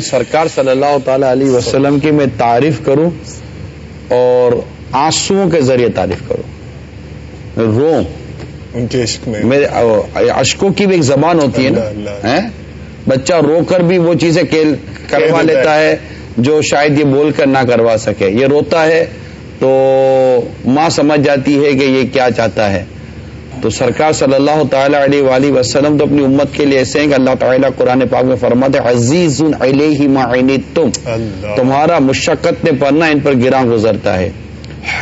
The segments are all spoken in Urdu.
سرکار صلی اللہ تعالی علیہ وسلم کی میں تعریف کروں اور آنسو کے ذریعے تعریف کروں۔ رو ان کے عشق میں میرے اشکوں کی بھی ایک زبان ہوتی ہے نا؟ بچہ رو کر بھی وہ چیزیں کروا لیتا ہے جو شاید یہ بول کر نہ کروا سکے۔ یہ روتا ہے تو ماں سمجھ جاتی ہے کہ یہ کیا چاہتا ہے۔ تو سرکار صلی اللہ تعالی علیہ وآلہ وسلم تو اپنی امت کے لیے ایسے ہیں کہ اللہ تعالیٰ قرآن پاک میں فرماتے عزیز علیہ ما تم تمہارا مشقت نے پڑھنا ان پر گراں گزرتا ہے۔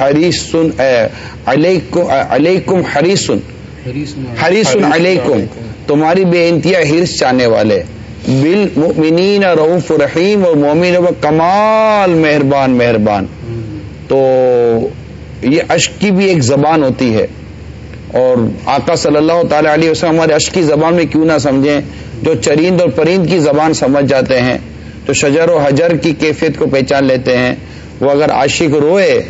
حریسن علیکم حریسن حریسن علیکم تمہاری بے انتہا ہرس چاہنے والے۔ بالمؤمنین رعوف رحیم اور مومن و کمال مہربان مہربان۔ تو یہ اشک کی بھی ایک زبان ہوتی ہے۔ اور آقا صلی اللہ تعالی علیہ وسلم ہمارے اشک کی زبان میں کیوں نہ سمجھیں جو چریند اور پریند کی زبان سمجھ جاتے ہیں جو شجر و حجر کی کیفیت کو پہچان لیتے ہیں۔ وہ اگر عاشق روئے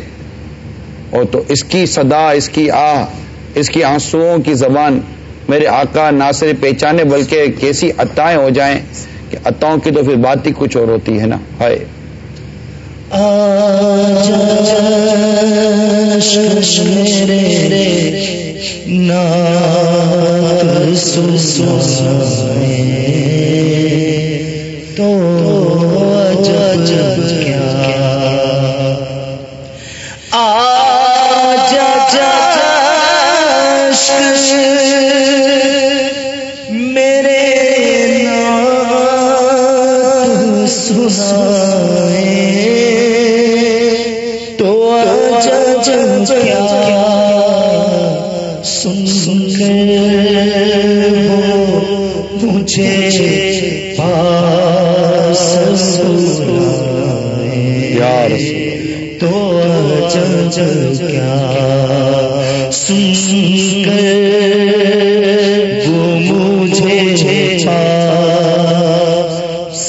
اور تو اس کی صدا اس کی آہ اس کی آنسوؤں کی زبان میرے آقا نہ صرف پہچانے بلکہ کیسی عطائیں ہو جائیں کہ عطاؤں کی تو پھر بات ہی کچھ اور ہوتی ہے نا؟ ہائے۔ تو میرے نام سنا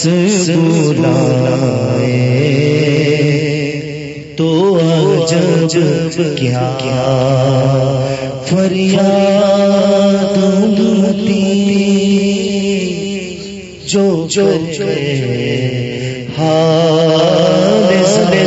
شخص بلائے۔ تو جج کیا کیا فریاد ہوتی جو جو ہاں سارے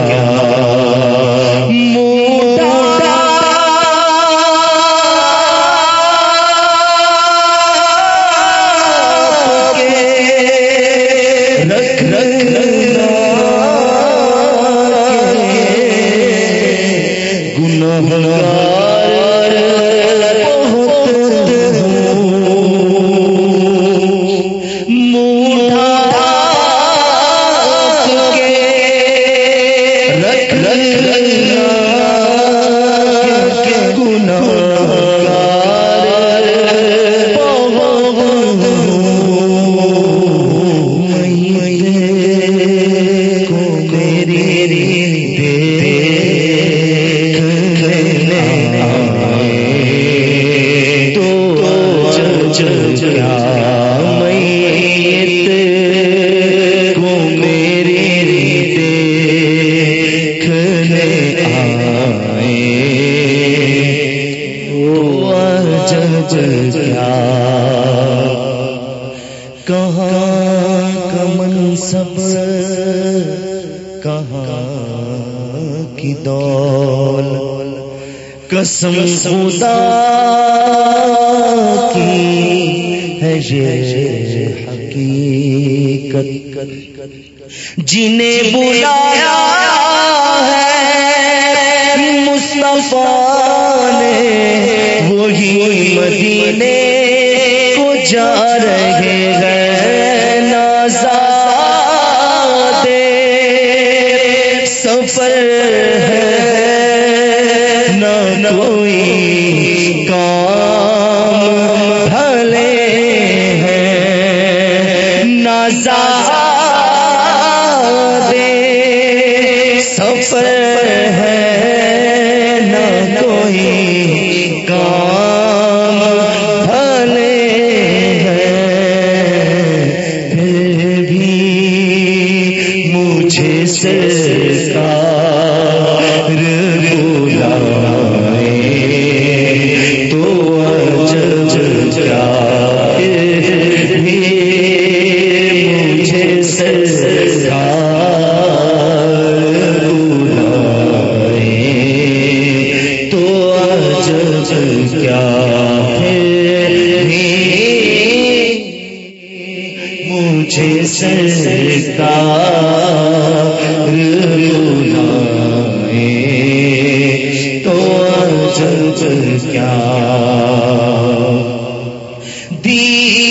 میرے کہاں کی دول؟ قسم خدا کی ہے یہ حقیقت۔ جنہیں بلایا ہے مصطفیٰ نے، وہی مدینے کو جا رہے ہیں۔ سفر ہے نہ کوئی کام بھلے ہیں نازا سرکار تو چل کیا؟ دیدار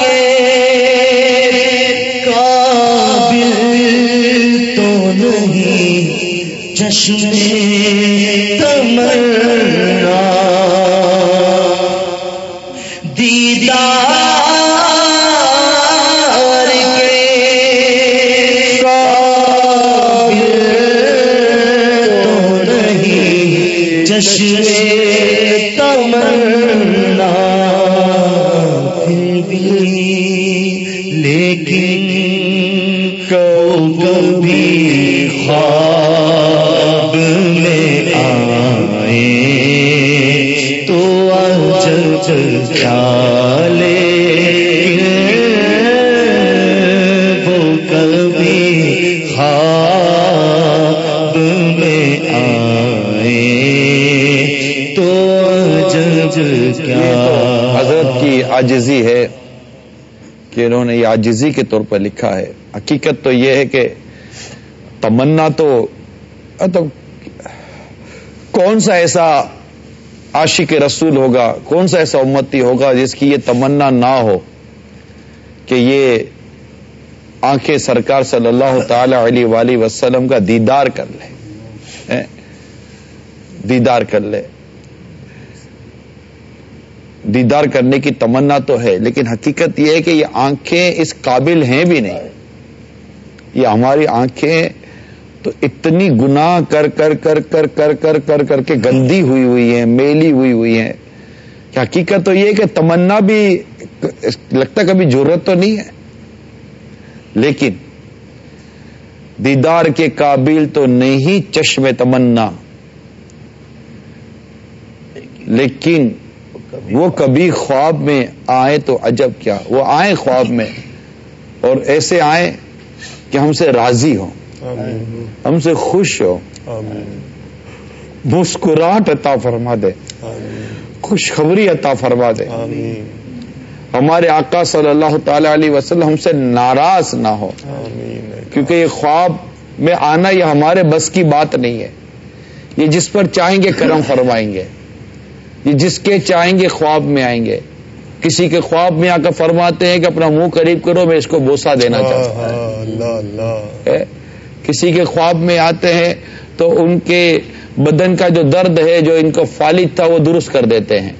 کے قابل تو نہیں۔ چشم خیالے وہ کبھی خواب میں آئے تو عجب کیا حضرت کی عجزی ہے کہ انہوں نے یہ آجزی کے طور پر لکھا ہے۔ حقیقت تو یہ ہے کہ تمنا تو, تو کون سا ایسا عاشق رسول ہوگا، کون سا ایسا امتی ہوگا جس کی یہ تمنا نہ ہو کہ یہ آنکھیں سرکار صلی اللہ تعالی علیہ وآلہ وسلم کا دیدار کر لے۔ دیدار کر لے۔ دیدار کرنے کی تمنا تو ہے، لیکن حقیقت یہ ہے کہ یہ آنکھیں اس قابل ہیں بھی نہیں۔ یہ ہماری آنکھیں تو اتنی گناہ کر کر کر کر کر کر کر کر کے گندی ہوئی ہوئی ہیں، میلی ہوئی ہوئی ہیں۔ کہ حقیقت تو یہ کہ تمنا بھی لگتا کبھی ضرورت تو نہیں ہے؟ لیکن دیدار کے قابل تو نہیں چشم تمنا۔ لیکن وہ کبھی خواب میں آئے تو عجب کیا۔ وہ آئے خواب میں اور ایسے آئے کہ ہم سے راضی ہو ہم سے خوش ہو۔ مسکراہٹ عطا فرما دے۔ خوشخبری عطا فرما دے۔ ہمارے آقا صلی اللہ تعالی علیہ وسلم ہم سے ناراض نہ ہو۔ کیونکہ یہ خواب میں آنا یہ ہمارے بس کی بات نہیں ہے۔ یہ جس پر چاہیں گے کرم فرمائیں گے۔ یہ جس کے چاہیں گے خواب میں آئیں گے۔ کسی کے خواب میں آ کر فرماتے ہیں کہ اپنا منہ قریب کرو میں اس کو بوسا دینا چاہتا ہوں۔ کسی کے خواب میں آتے ہیں تو ان کے بدن کا جو درد ہے جو ان کو فالد تھا وہ درست کر دیتے ہیں۔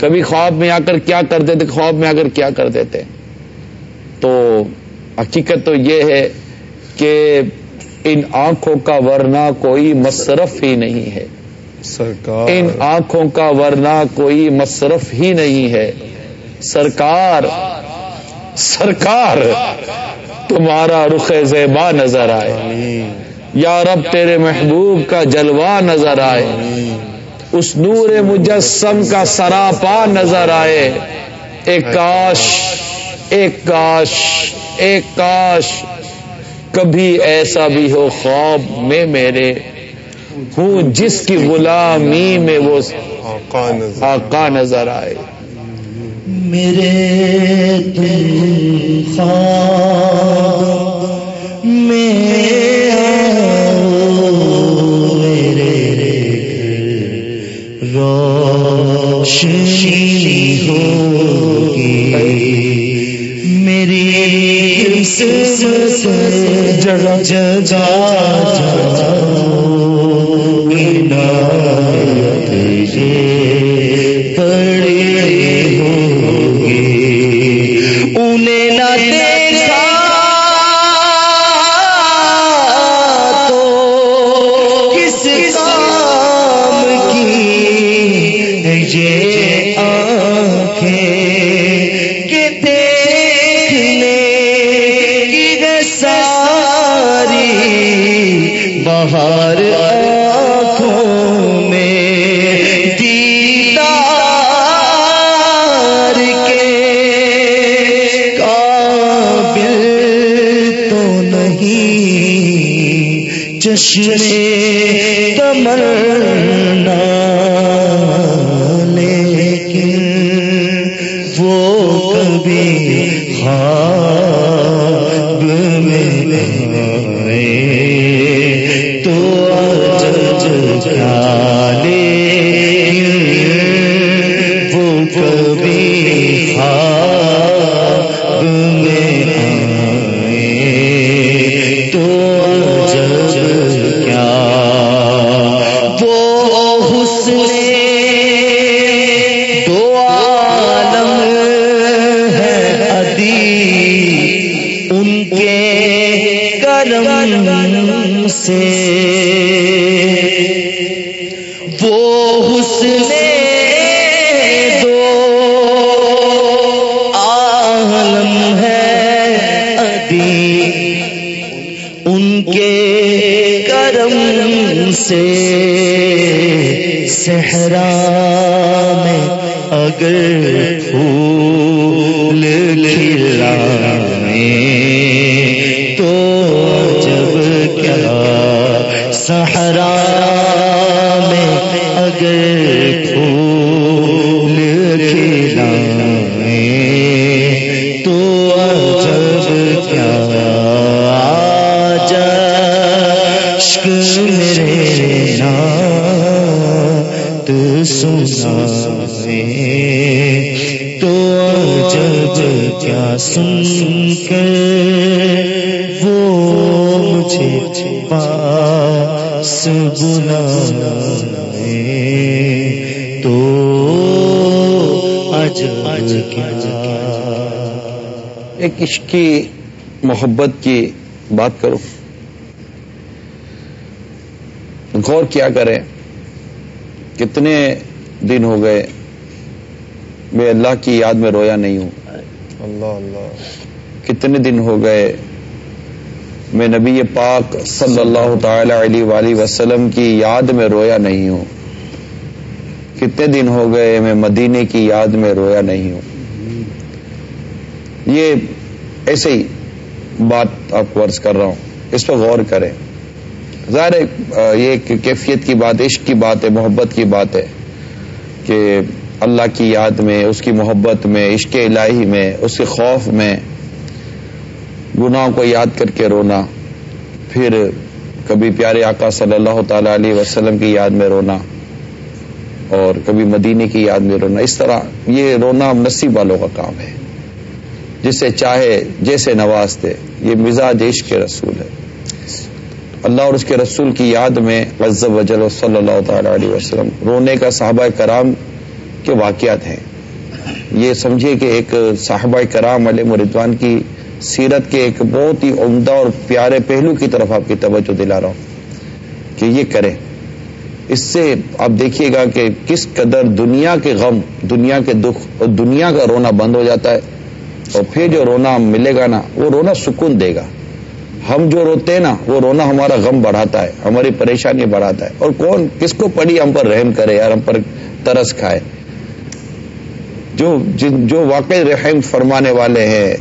کبھی خواب میں آ کر کیا کر دیتے خواب میں آ کر کیا کر دیتے۔ تو حقیقت تو یہ ہے کہ ان آنکھوں کا ورنہ کوئی مصرف ہی نہیں ہے۔ سرکار۔ ان آنکھوں کا ورنہ کوئی مصرف ہی نہیں ہے۔ سرکار سرکار۔ تمہارا رخ زیبا نظر آئے۔ یا رب، تیرے محبوب کا جلوہ نظر آئے۔ اس نور مجسم کا سراپا نظر آئے۔ ایک کاش ایک کاش ایک کاش، کبھی ایسا بھی ہو خواب میں میرے۔ ہوں جس کی غلامی میں وہ آقا نظر آئے۔ میرے دل میرے رے روشنی ہوگی۔ میری جگہ جگہ چشم عشق کی محبت کی بات کرو غور کیا کریں کتنے دن ہو گئے میں اللہ کی یاد میں رویا نہیں ہوں۔ اللہ اللہ۔ کتنے دن ہو گئے میں نبی پاک صلی اللہ تعالی علیہ وآلہ وسلم کی یاد میں رویا نہیں ہوں۔ کتنے دن ہو گئے میں مدینے کی یاد میں رویا نہیں ہوں۔ یہ ایسے ہی بات آپ کو عرض کر رہا ہوں۔ اس پہ غور کریں۔ ظاہر یہ کیفیت کی بات، عشق کی بات ہے، محبت کی بات ہے کہ اللہ کی یاد میں، اس کی محبت میں، عشق الہی میں، اس کے خوف میں گناہوں کو یاد کر کے رونا، پھر کبھی پیارے آقا صلی اللہ تعالی علیہ وسلم کی یاد میں رونا۔ اور کبھی مدینے کی یاد میں رونا، اس طرح یہ رونا نصیب والوں کا کام ہے۔ جسے چاہے، جیسے نواز دے یہ مزاج عشق کے رسول ہے۔ اللہ اور اس کے رسول کی یاد میں غزب وجل صلی اللہ تعالی علیہ وسلم رونے کا صحابہ کرام کے واقعات ہیں۔ یہ سمجھیے کہ ایک صحابہ کرام علیہ مردوان کی سیرت کے ایک بہت ہی عمدہ اور پیارے پہلو کی طرف آپ کی توجہ دلا رہا ہوں کہ یہ کریں۔ اس سے آپ دیکھیے گا کہ کس قدر دنیا کے غم، دنیا کے دکھ اور دنیا کا رونا بند ہو جاتا ہے۔ اور پھر جو رونا ملے گا نا، وہ رونا سکون دے گا۔ ہم جو روتے ہیں نا، وہ رونا ہمارا غم بڑھاتا ہے، ہماری پریشانی بڑھاتا ہے۔ اور کون؟ کس کو پڑھی ہم پر رحم کرے یار، ہم پر ترس کھائے۔ جو جن، جو واقع رحم فرمانے والے ہیں،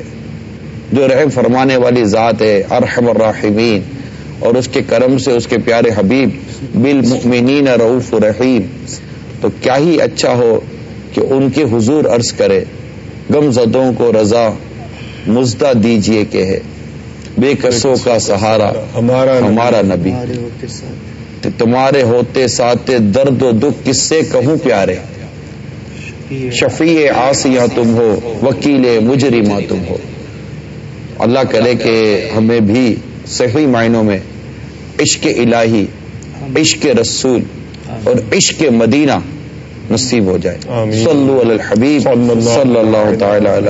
جو رحم فرمانے والی ذات ہے، ارحم الراحمین۔ اور اس کے کرم سے اس کے پیارے حبیب بالمؤمنین رعوف رحیم تو کیا ہی اچھا ہو کہ ان کے حضور عرض کرے غم زدوں کو رضا مزدہ دیجیے کہ ہے بے کسوں کا سہارا ہمارا ہمارا نبی۔ تو تمہارے ہوتے ساتھ درد و دکھ کس سے کہوں پیارے؟ شفیع۔ آسیاں تم ہو وکیل مجرمہ تم ہو۔ اللہ کرے کہ ہمیں بھی صحیح معنوں میں عشق الہی عشق رسول اور عشق مدینہ نصیب ہو جائے۔ صلو علی الحبیب صلی اللہ تعالی علی